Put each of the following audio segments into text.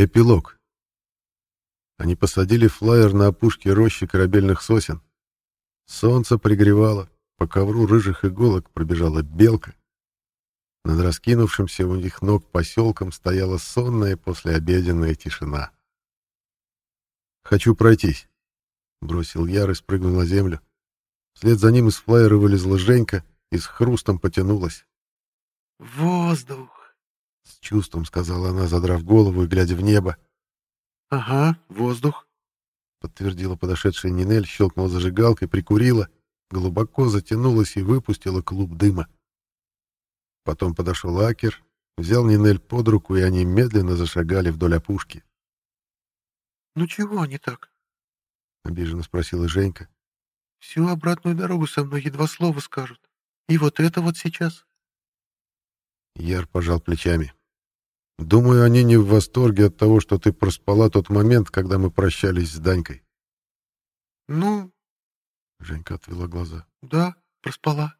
Эпилог. Они посадили флайер на опушке рощи корабельных сосен. Солнце пригревало, по ковру рыжих иголок пробежала белка. Над раскинувшимся у них ног поселком стояла сонная послеобеденная тишина. «Хочу пройтись», — бросил Яр и спрыгнул на землю. Вслед за ним из флайера вылезла Женька и с хрустом потянулась. «Воздух!» — с чувством сказала она, задрав голову и глядя в небо. «Ага, воздух», — подтвердила подошедшая Нинель, щелкнула зажигалкой, прикурила, глубоко затянулась и выпустила клуб дыма. Потом подошел Акер, взял Нинель под руку, и они медленно зашагали вдоль опушки. «Ну чего они так?» — обиженно спросила Женька. «Всю обратную дорогу со мной едва слова скажут. И вот это вот сейчас». Яр пожал плечами. «Думаю, они не в восторге от того, что ты проспала тот момент, когда мы прощались с Данькой». «Ну...» — Женька отвела глаза. «Да, проспала.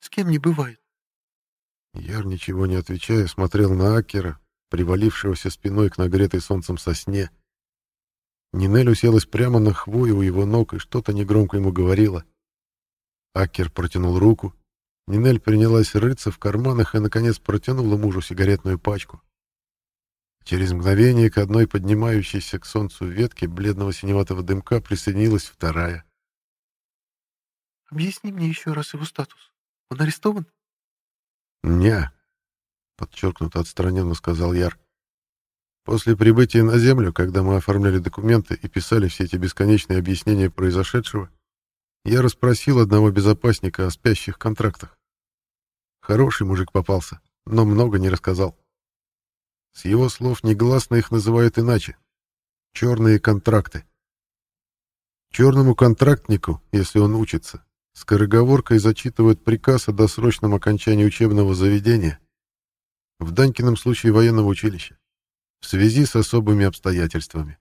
С кем не бывает». Яр, ничего не отвечая, смотрел на Акера, привалившегося спиной к нагретой солнцем сосне. Нинель уселась прямо на хвою у его ног и что-то негромко ему говорила. Акер протянул руку. Нинель принялась рыться в карманах и, наконец, протянула мужу сигаретную пачку. Через мгновение к одной поднимающейся к солнцу ветке бледного синеватого дымка присоединилась вторая. «Объясни мне еще раз его статус. Он арестован?» «Не», — подчеркнуто отстраненно сказал Яр. «После прибытия на Землю, когда мы оформляли документы и писали все эти бесконечные объяснения произошедшего, я расспросил одного безопасника о спящих контрактах. Хороший мужик попался, но много не рассказал. С его слов негласно их называют иначе. Черные контракты. Черному контрактнику, если он учится, скороговоркой зачитывают приказ о досрочном окончании учебного заведения, в Данькином случае военного училища, в связи с особыми обстоятельствами.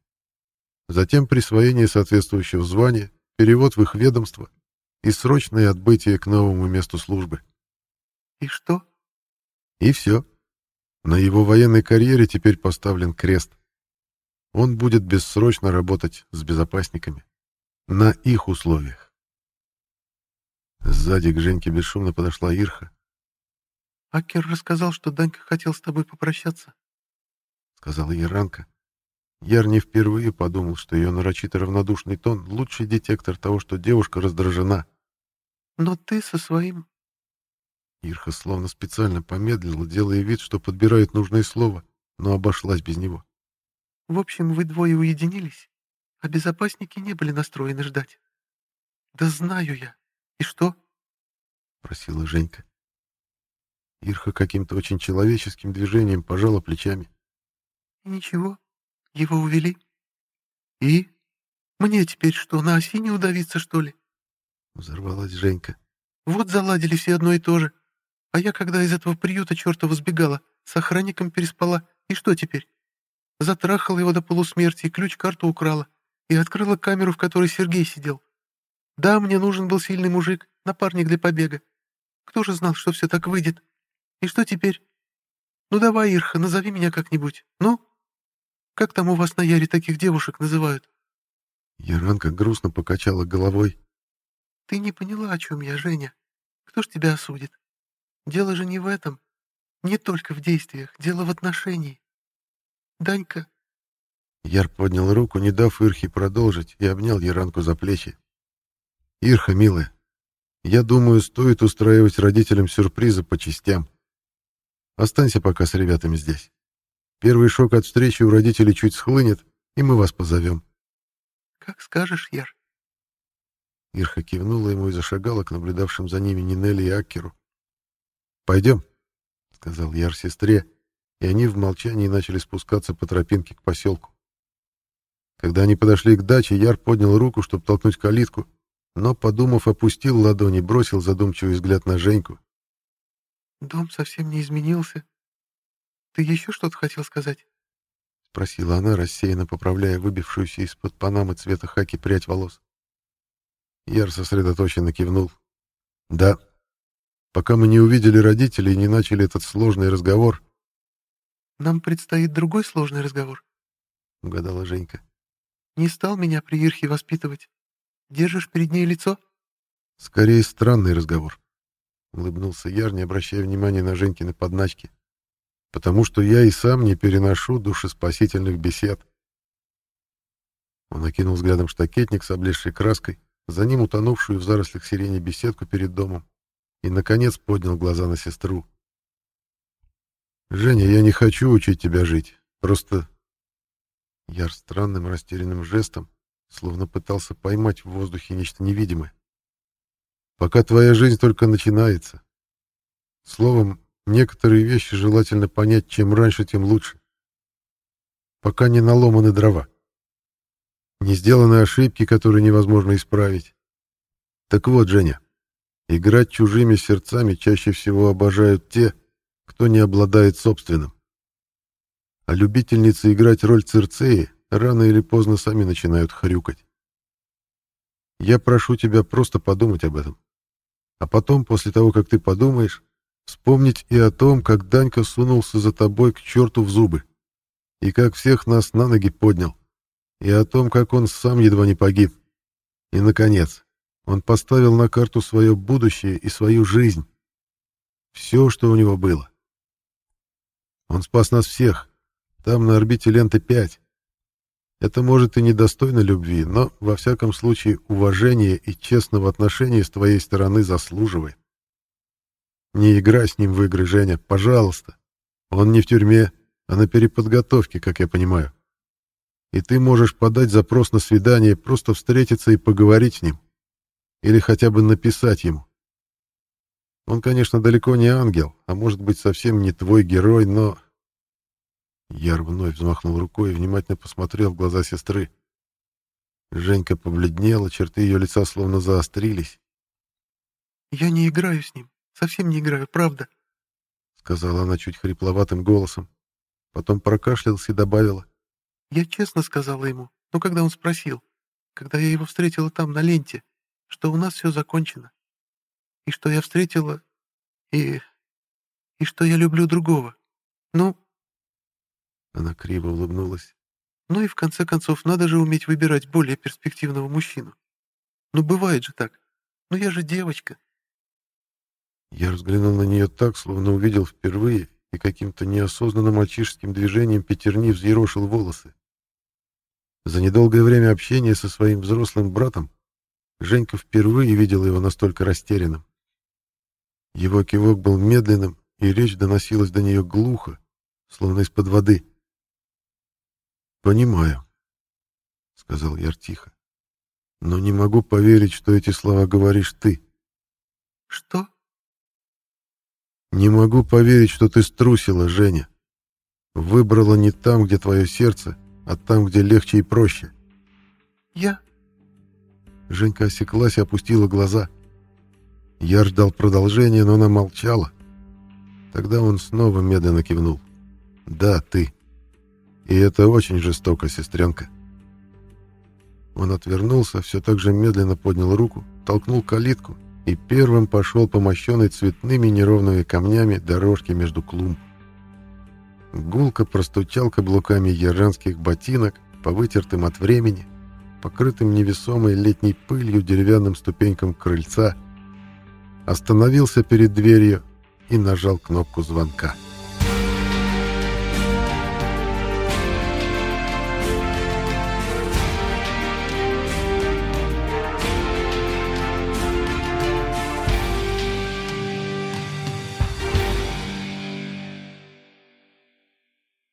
Затем присвоение соответствующего звания, перевод в их ведомство и срочное отбытие к новому месту службы. «И что?» И все. На его военной карьере теперь поставлен крест. Он будет бессрочно работать с безопасниками. На их условиях. Сзади к Женьке бесшумно подошла Ирха. «Акер рассказал, что Данька хотел с тобой попрощаться», — сказала Яранка. Яр не впервые подумал, что ее нарочито равнодушный тон — лучший детектор того, что девушка раздражена. «Но ты со своим Ирха словно специально помедлила, делая вид, что подбирает нужное слово, но обошлась без него. В общем, вы двое уединились, а безопасники не были настроены ждать. Да знаю я. И что? Просила Женька. Ирха каким-то очень человеческим движением пожала плечами. Ничего, его увели. И? Мне теперь что, на осине удавиться, что ли? Взорвалась Женька. Вот заладили все одно и то же. А я, когда из этого приюта чертова сбегала, с охранником переспала, и что теперь? Затрахала его до полусмерти и ключ-карту украла, и открыла камеру, в которой Сергей сидел. Да, мне нужен был сильный мужик, напарник для побега. Кто же знал, что все так выйдет? И что теперь? Ну давай, Ирха, назови меня как-нибудь. Ну? Как там у вас на Яре таких девушек называют? Яранка грустно покачала головой. Ты не поняла, о чем я, Женя. Кто ж тебя осудит? Дело же не в этом. Не только в действиях, дело в отношении. Данька...» Яр поднял руку, не дав Ирхе продолжить, и обнял Яранку за плечи. «Ирха, милая, я думаю, стоит устраивать родителям сюрпризы по частям. Останься пока с ребятами здесь. Первый шок от встречи у родителей чуть схлынет, и мы вас позовем». «Как скажешь, Яр». Ирха кивнула ему и зашагала к наблюдавшим за ними Нинелли и Аккеру. «Пойдем», — сказал Яр сестре, и они в молчании начали спускаться по тропинке к поселку. Когда они подошли к даче, Яр поднял руку, чтобы толкнуть калитку, но, подумав, опустил ладони, бросил задумчивый взгляд на Женьку. «Дом совсем не изменился. Ты еще что-то хотел сказать?» — спросила она, рассеянно поправляя выбившуюся из-под панамы цвета хаки прядь волос. Яр сосредоточенно кивнул. «Да, пока мы не увидели родителей и не начали этот сложный разговор. Нам предстоит другой сложный разговор. — угадала Женька. «Не стал меня при Ирхе воспитывать. Держишь перед ней лицо?» «Скорее странный разговор», — улыбнулся Яр, не обращая внимания на Женькины подначки. «Потому что я и сам не переношу душеспасительных бесед». Он окинул взглядом штакетник с облезшей краской, за ним утонувшую в зарослях сирени беседку перед домом, и, наконец, поднял глаза на сестру. «Женя, я не хочу учить тебя жить. Просто...» Яр странным растерянным жестом, словно пытался поймать в воздухе нечто невидимое. «Пока твоя жизнь только начинается. Словом, некоторые вещи желательно понять, чем раньше, тем лучше. Пока не наломаны дрова. Не сделаны ошибки, которые невозможно исправить. Так вот, Женя, играть чужими сердцами чаще всего обожают те, кто не обладает собственным. А любительницы играть роль Цирцеи рано или поздно сами начинают хрюкать. Я прошу тебя просто подумать об этом. А потом, после того, как ты подумаешь, вспомнить и о том, как Данька сунулся за тобой к черту в зубы, и как всех нас на ноги поднял, и о том, как он сам едва не погиб. И, наконец, он поставил на карту свое будущее и свою жизнь. Все, что у него было. Он спас нас всех. Там на орбите ленты 5. Это может и недостойно любви, но, во всяком случае, уважения и честного отношения с твоей стороны заслуживает. Не играй с ним в игры, Женя, пожалуйста. Он не в тюрьме, а на переподготовке, как я понимаю. И ты можешь подать запрос на свидание, просто встретиться и поговорить с ним. Или хотя бы написать ему. Он, конечно, далеко не ангел, а может быть совсем не твой герой, но... Яр вновь взмахнул рукой и внимательно посмотрел в глаза сестры. Женька побледнела, черты ее лица словно заострились. «Я не играю с ним, совсем не играю, правда», — сказала она чуть хрипловатым голосом. Потом прокашлялась и добавила. «Я честно сказала ему, но когда он спросил, когда я его встретила там на ленте, что у нас все закончено, и что я встретила... и... и что я люблю другого. Ну...» Она криво улыбнулась. «Ну и в конце концов, надо же уметь выбирать более перспективного мужчину. Ну, бывает же так. Ну, я же девочка». Я взглянул на нее так, словно увидел впервые, и каким-то неосознанным мальчишеским движением пятерни взъерошил волосы. За недолгое время общения со своим взрослым братом Женька впервые видел его настолько растерянным. Его кивок был медленным, и речь доносилась до нее глухо, словно из-под воды. «Понимаю», — сказал Яр тихо, — «но не могу поверить, что эти слова говоришь ты». «Что?» «Не могу поверить, что ты струсила, Женя. Выбрала не там, где твое сердце, а там, где легче и проще». «Я?» Женька осеклась и опустила глаза. Я ждал продолжения, но она молчала. Тогда он снова медленно кивнул. «Да, ты. И это очень жестоко, сестренка». Он отвернулся, все так же медленно поднял руку, толкнул калитку и первым пошел по мощенной цветными неровными камнями дорожке между клумб. Гулко простучал каблуками яранских ботинок по вытертым от времени, покрытым невесомой летней пылью деревянным ступенькам крыльца, остановился перед дверью и нажал кнопку звонка. «Звонка».